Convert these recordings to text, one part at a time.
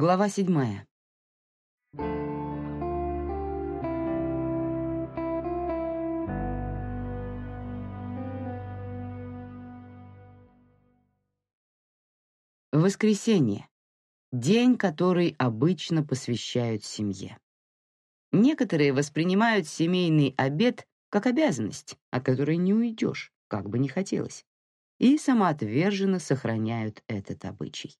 Глава седьмая. Воскресенье. День, который обычно посвящают семье. Некоторые воспринимают семейный обед как обязанность, от которой не уйдешь, как бы ни хотелось, и самоотверженно сохраняют этот обычай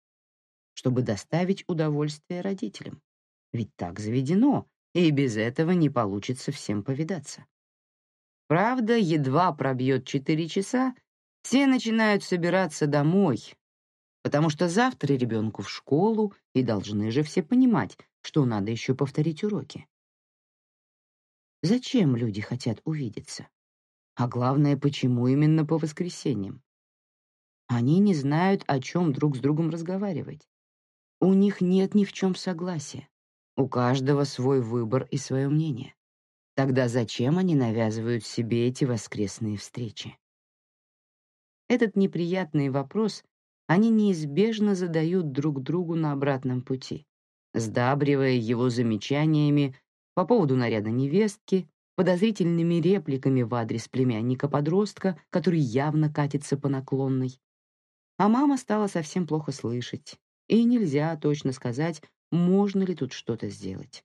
чтобы доставить удовольствие родителям. Ведь так заведено, и без этого не получится всем повидаться. Правда, едва пробьет четыре часа, все начинают собираться домой, потому что завтра ребенку в школу, и должны же все понимать, что надо еще повторить уроки. Зачем люди хотят увидеться? А главное, почему именно по воскресеньям? Они не знают, о чем друг с другом разговаривать. У них нет ни в чем согласия. У каждого свой выбор и свое мнение. Тогда зачем они навязывают себе эти воскресные встречи? Этот неприятный вопрос они неизбежно задают друг другу на обратном пути, сдабривая его замечаниями по поводу наряда невестки, подозрительными репликами в адрес племянника-подростка, который явно катится по наклонной. А мама стала совсем плохо слышать, и нельзя точно сказать, можно ли тут что-то сделать.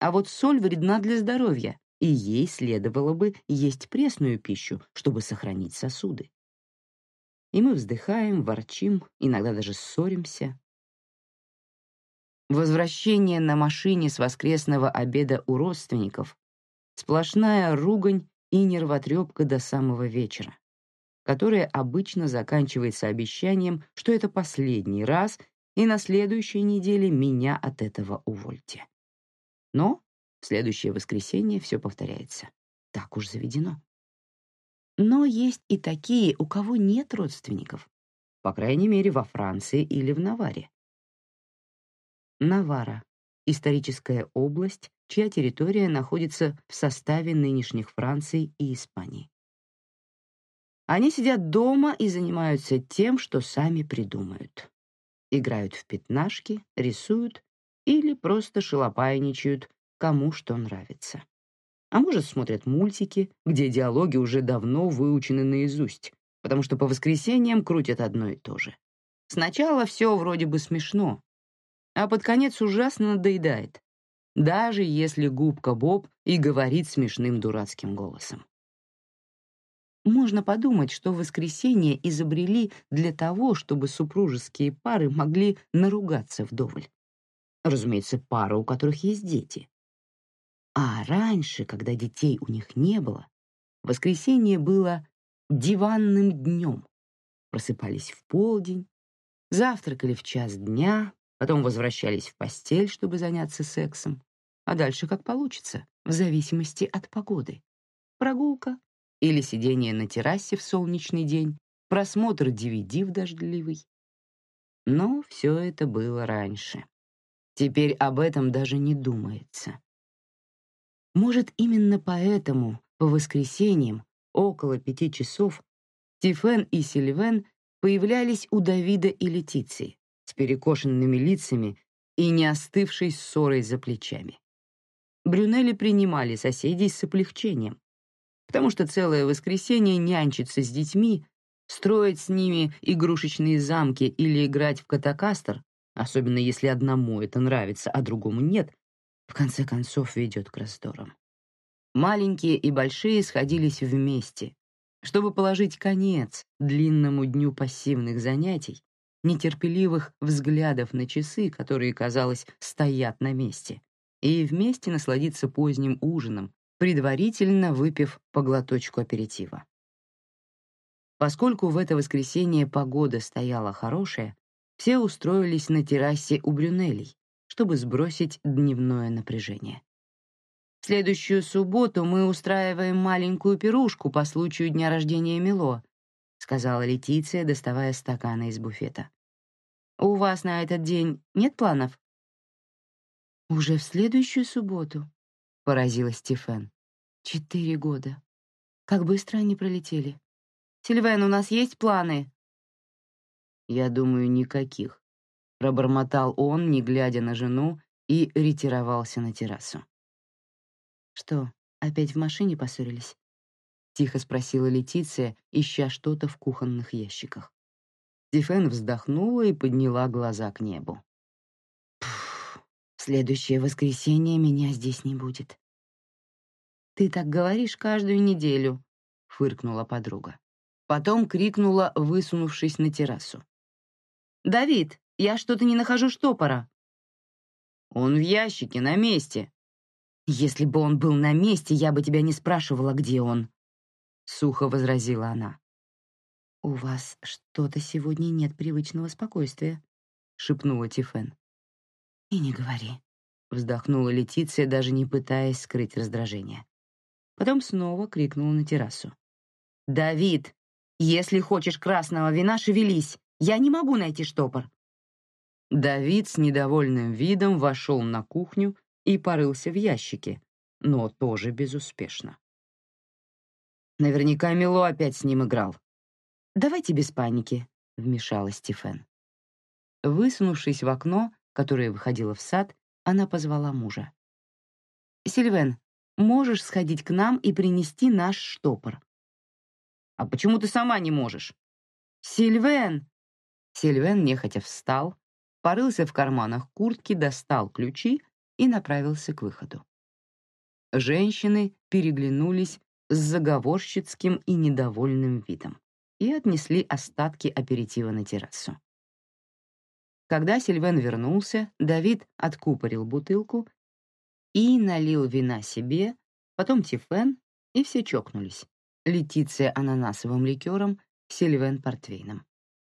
А вот соль вредна для здоровья, и ей следовало бы есть пресную пищу, чтобы сохранить сосуды. И мы вздыхаем, ворчим, иногда даже ссоримся. Возвращение на машине с воскресного обеда у родственников — сплошная ругань и нервотрепка до самого вечера, которая обычно заканчивается обещанием, что это последний раз, и на следующей неделе меня от этого увольте. Но в следующее воскресенье все повторяется. Так уж заведено. Но есть и такие, у кого нет родственников. По крайней мере, во Франции или в Наваре. Навара — историческая область, чья территория находится в составе нынешних Франции и Испании. Они сидят дома и занимаются тем, что сами придумают играют в пятнашки, рисуют или просто шалопайничают, кому что нравится. А может, смотрят мультики, где диалоги уже давно выучены наизусть, потому что по воскресеньям крутят одно и то же. Сначала все вроде бы смешно, а под конец ужасно надоедает, даже если губка Боб и говорит смешным дурацким голосом. Можно подумать, что воскресенье изобрели для того, чтобы супружеские пары могли наругаться вдоволь. Разумеется, пары, у которых есть дети. А раньше, когда детей у них не было, воскресенье было диванным днем. Просыпались в полдень, завтракали в час дня, потом возвращались в постель, чтобы заняться сексом, а дальше как получится, в зависимости от погоды. Прогулка, или сидение на террасе в солнечный день, просмотр DVD в дождливый. Но все это было раньше. Теперь об этом даже не думается. Может, именно поэтому по воскресеньям около пяти часов Тифен и Сильвен появлялись у Давида и Летиции с перекошенными лицами и не остывшей ссорой за плечами. Брюнели принимали соседей с облегчением, потому что целое воскресенье нянчиться с детьми, строить с ними игрушечные замки или играть в катакастер, особенно если одному это нравится, а другому нет, в конце концов ведет к раздорам. Маленькие и большие сходились вместе, чтобы положить конец длинному дню пассивных занятий, нетерпеливых взглядов на часы, которые, казалось, стоят на месте, и вместе насладиться поздним ужином, предварительно выпив по глоточку аперитива. Поскольку в это воскресенье погода стояла хорошая, все устроились на террасе у Брюнелей, чтобы сбросить дневное напряжение. В следующую субботу мы устраиваем маленькую пирушку по случаю дня рождения Мило, сказала Летиция, доставая стаканы из буфета. У вас на этот день нет планов? Уже в следующую субботу, поразилась Стефан. Четыре года. Как быстро они пролетели. Сильвен, у нас есть планы? Я думаю, никаких. — пробормотал он, не глядя на жену, и ретировался на террасу. «Что, опять в машине поссорились?» — тихо спросила Летиция, ища что-то в кухонных ящиках. Стефен вздохнула и подняла глаза к небу. «В следующее воскресенье меня здесь не будет». «Ты так говоришь каждую неделю», — фыркнула подруга. Потом крикнула, высунувшись на террасу. «Давид, я что-то не нахожу штопора». «Он в ящике, на месте». «Если бы он был на месте, я бы тебя не спрашивала, где он», — сухо возразила она. «У вас что-то сегодня нет привычного спокойствия», — шепнула Тифен. «И не говори», — вздохнула Летиция, даже не пытаясь скрыть раздражение. Потом снова крикнула на террасу. «Давид, если хочешь красного вина, шевелись. Я не могу найти штопор». Давид с недовольным видом вошел на кухню и порылся в ящике, но тоже безуспешно. Наверняка Мило опять с ним играл. «Давайте без паники», — вмешалась Стефен. Высунувшись в окно, которое выходило в сад, она позвала мужа. «Сильвен, можешь сходить к нам и принести наш штопор?» «А почему ты сама не можешь?» «Сильвен!» Сильвен нехотя встал, порылся в карманах куртки, достал ключи и направился к выходу. Женщины переглянулись с заговорщицким и недовольным видом и отнесли остатки аперитива на террасу. Когда Сильвен вернулся, Давид откупорил бутылку и налил вина себе, потом Тифен, и все чокнулись. Летиция ананасовым ликером, Сильвен портвейном.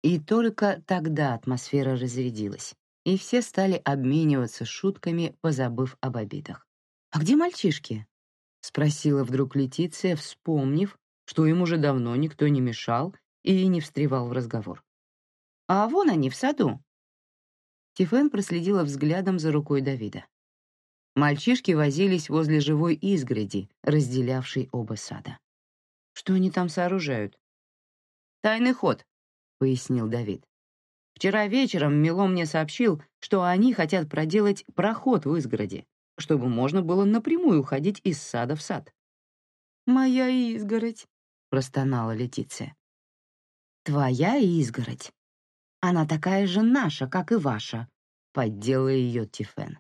И только тогда атмосфера разрядилась, и все стали обмениваться шутками, позабыв об обидах. «А где мальчишки?» — спросила вдруг Летиция, вспомнив, что им уже давно никто не мешал и не встревал в разговор. «А вон они, в саду». Тифен проследила взглядом за рукой Давида. Мальчишки возились возле живой изгороди, разделявшей оба сада. Что они там сооружают? «Тайный ход», — пояснил Давид. «Вчера вечером Мило мне сообщил, что они хотят проделать проход в изгороди, чтобы можно было напрямую ходить из сада в сад». «Моя изгородь», — простонала Летиция. «Твоя изгородь. Она такая же наша, как и ваша», — поддела ее Тифен.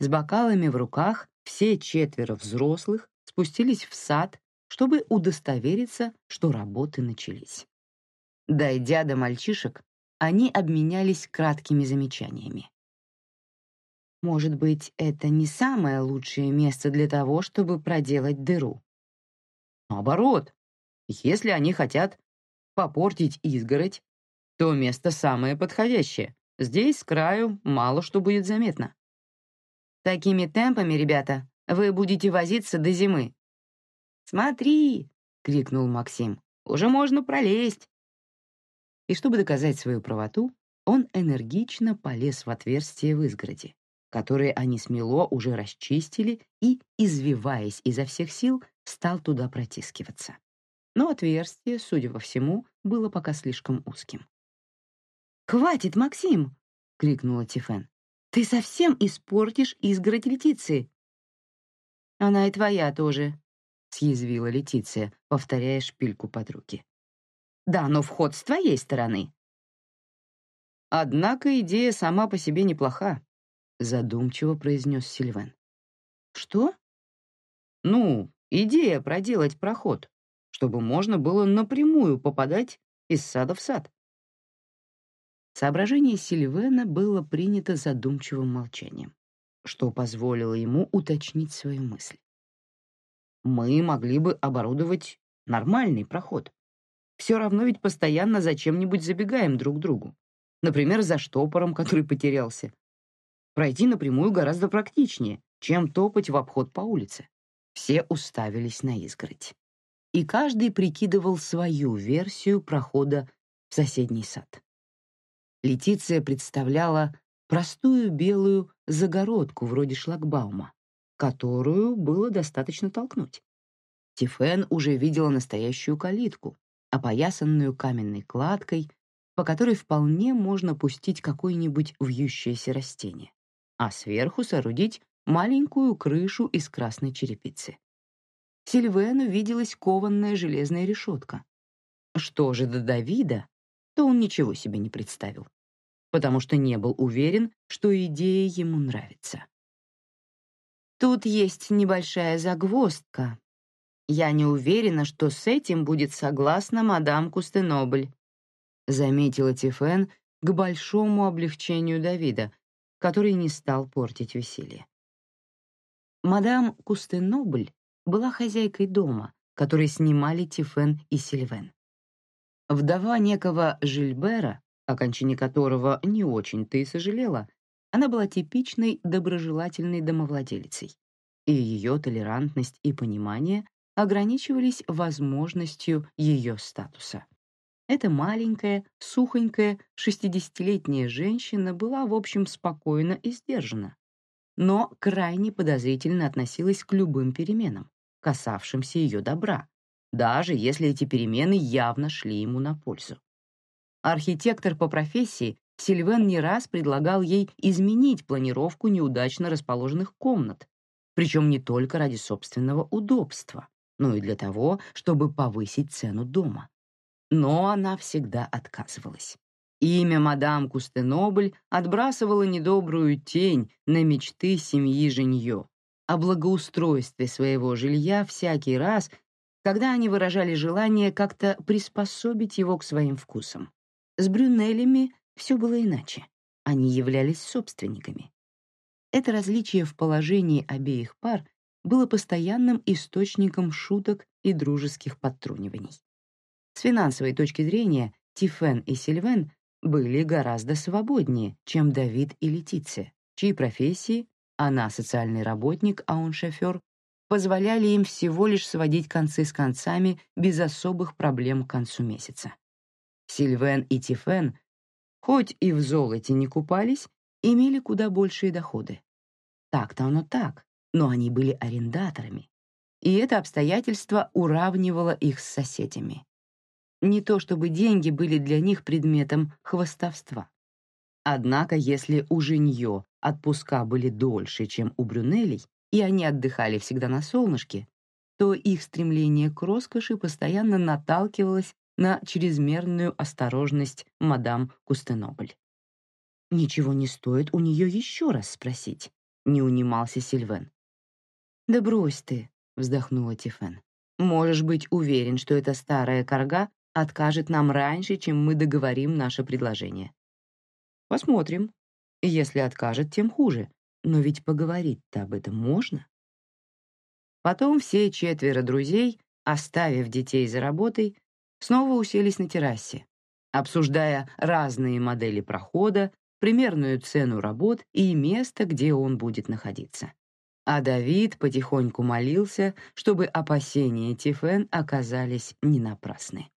С бокалами в руках все четверо взрослых спустились в сад, чтобы удостовериться, что работы начались. Дойдя до мальчишек, они обменялись краткими замечаниями. Может быть, это не самое лучшее место для того, чтобы проделать дыру. Наоборот, если они хотят попортить изгородь, то место самое подходящее. Здесь, с краю, мало что будет заметно. Такими темпами, ребята, вы будете возиться до зимы. «Смотри!» — крикнул Максим. «Уже можно пролезть!» и чтобы доказать свою правоту, он энергично полез в отверстие в изгороди, которое они смело уже расчистили и, извиваясь изо всех сил, стал туда протискиваться. Но отверстие, судя по всему, было пока слишком узким. «Хватит, Максим!» — крикнула Тифен. «Ты совсем испортишь изгородь Летиции!» «Она и твоя тоже», — съязвила Летиция, повторяя шпильку подруги. Да, но вход с твоей стороны. Однако идея сама по себе неплоха, задумчиво произнес Сильвен. Что? Ну, идея проделать проход, чтобы можно было напрямую попадать из сада в сад. Соображение Сильвена было принято задумчивым молчанием, что позволило ему уточнить свою мысль. Мы могли бы оборудовать нормальный проход, все равно ведь постоянно за чем-нибудь забегаем друг к другу. Например, за штопором, который потерялся. Пройти напрямую гораздо практичнее, чем топать в обход по улице. Все уставились на изгородь. И каждый прикидывал свою версию прохода в соседний сад. Летиция представляла простую белую загородку вроде шлагбаума, которую было достаточно толкнуть. Тифен уже видела настоящую калитку, опоясанную каменной кладкой по которой вполне можно пустить какое-нибудь вьющееся растение, а сверху соорудить маленькую крышу из красной черепицы. Сильвену виделась кованная железная решетка. Что же до Давида, то он ничего себе не представил, потому что не был уверен, что идея ему нравится. Тут есть небольшая загвоздка. Я не уверена, что с этим будет согласна мадам Кустенобль, заметила Тифен к большому облегчению Давида, который не стал портить веселье. Мадам Кустенобль была хозяйкой дома, который снимали Тифен и Сильвен. Вдова некого Жильбера, о кончине которого не очень-то и сожалела, она была типичной доброжелательной домовладелицей, и ее толерантность и понимание ограничивались возможностью ее статуса. Эта маленькая, сухонькая, шестидесятилетняя женщина была, в общем, спокойна и сдержана, но крайне подозрительно относилась к любым переменам, касавшимся ее добра, даже если эти перемены явно шли ему на пользу. Архитектор по профессии, Сильвен не раз предлагал ей изменить планировку неудачно расположенных комнат, причем не только ради собственного удобства, но и для того, чтобы повысить цену дома. Но она всегда отказывалась. Имя мадам Кустенобль отбрасывало недобрую тень на мечты семьи Женье, о благоустройстве своего жилья всякий раз, когда они выражали желание как-то приспособить его к своим вкусам. С Брюнелями все было иначе. Они являлись собственниками. Это различие в положении обеих пар было постоянным источником шуток и дружеских подтруниваний. С финансовой точки зрения Тифен и Сильвен были гораздо свободнее, чем Давид и Летиция, чьи профессии она социальный работник, а он шофер, позволяли им всего лишь сводить концы с концами без особых проблем к концу месяца. Сильвен и Тифен, хоть и в золоте не купались, имели куда большие доходы. Так-то оно так, но они были арендаторами, и это обстоятельство уравнивало их с соседями. Не то чтобы деньги были для них предметом хвастовства. Однако, если у Женье отпуска были дольше, чем у Брюнелей, и они отдыхали всегда на солнышке, то их стремление к роскоши постоянно наталкивалось на чрезмерную осторожность мадам Кустенобль. «Ничего не стоит у нее еще раз спросить», — не унимался Сильвен. «Да брось ты», — вздохнула Тифен. «Можешь быть уверен, что эта старая корга откажет нам раньше, чем мы договорим наше предложение». «Посмотрим», если откажет, тем хуже. Но ведь поговорить-то об этом можно. Потом все четверо друзей, оставив детей за работой, снова уселись на террасе, обсуждая разные модели прохода, примерную цену работ и место, где он будет находиться. А Давид потихоньку молился, чтобы опасения Тифен оказались не напрасны.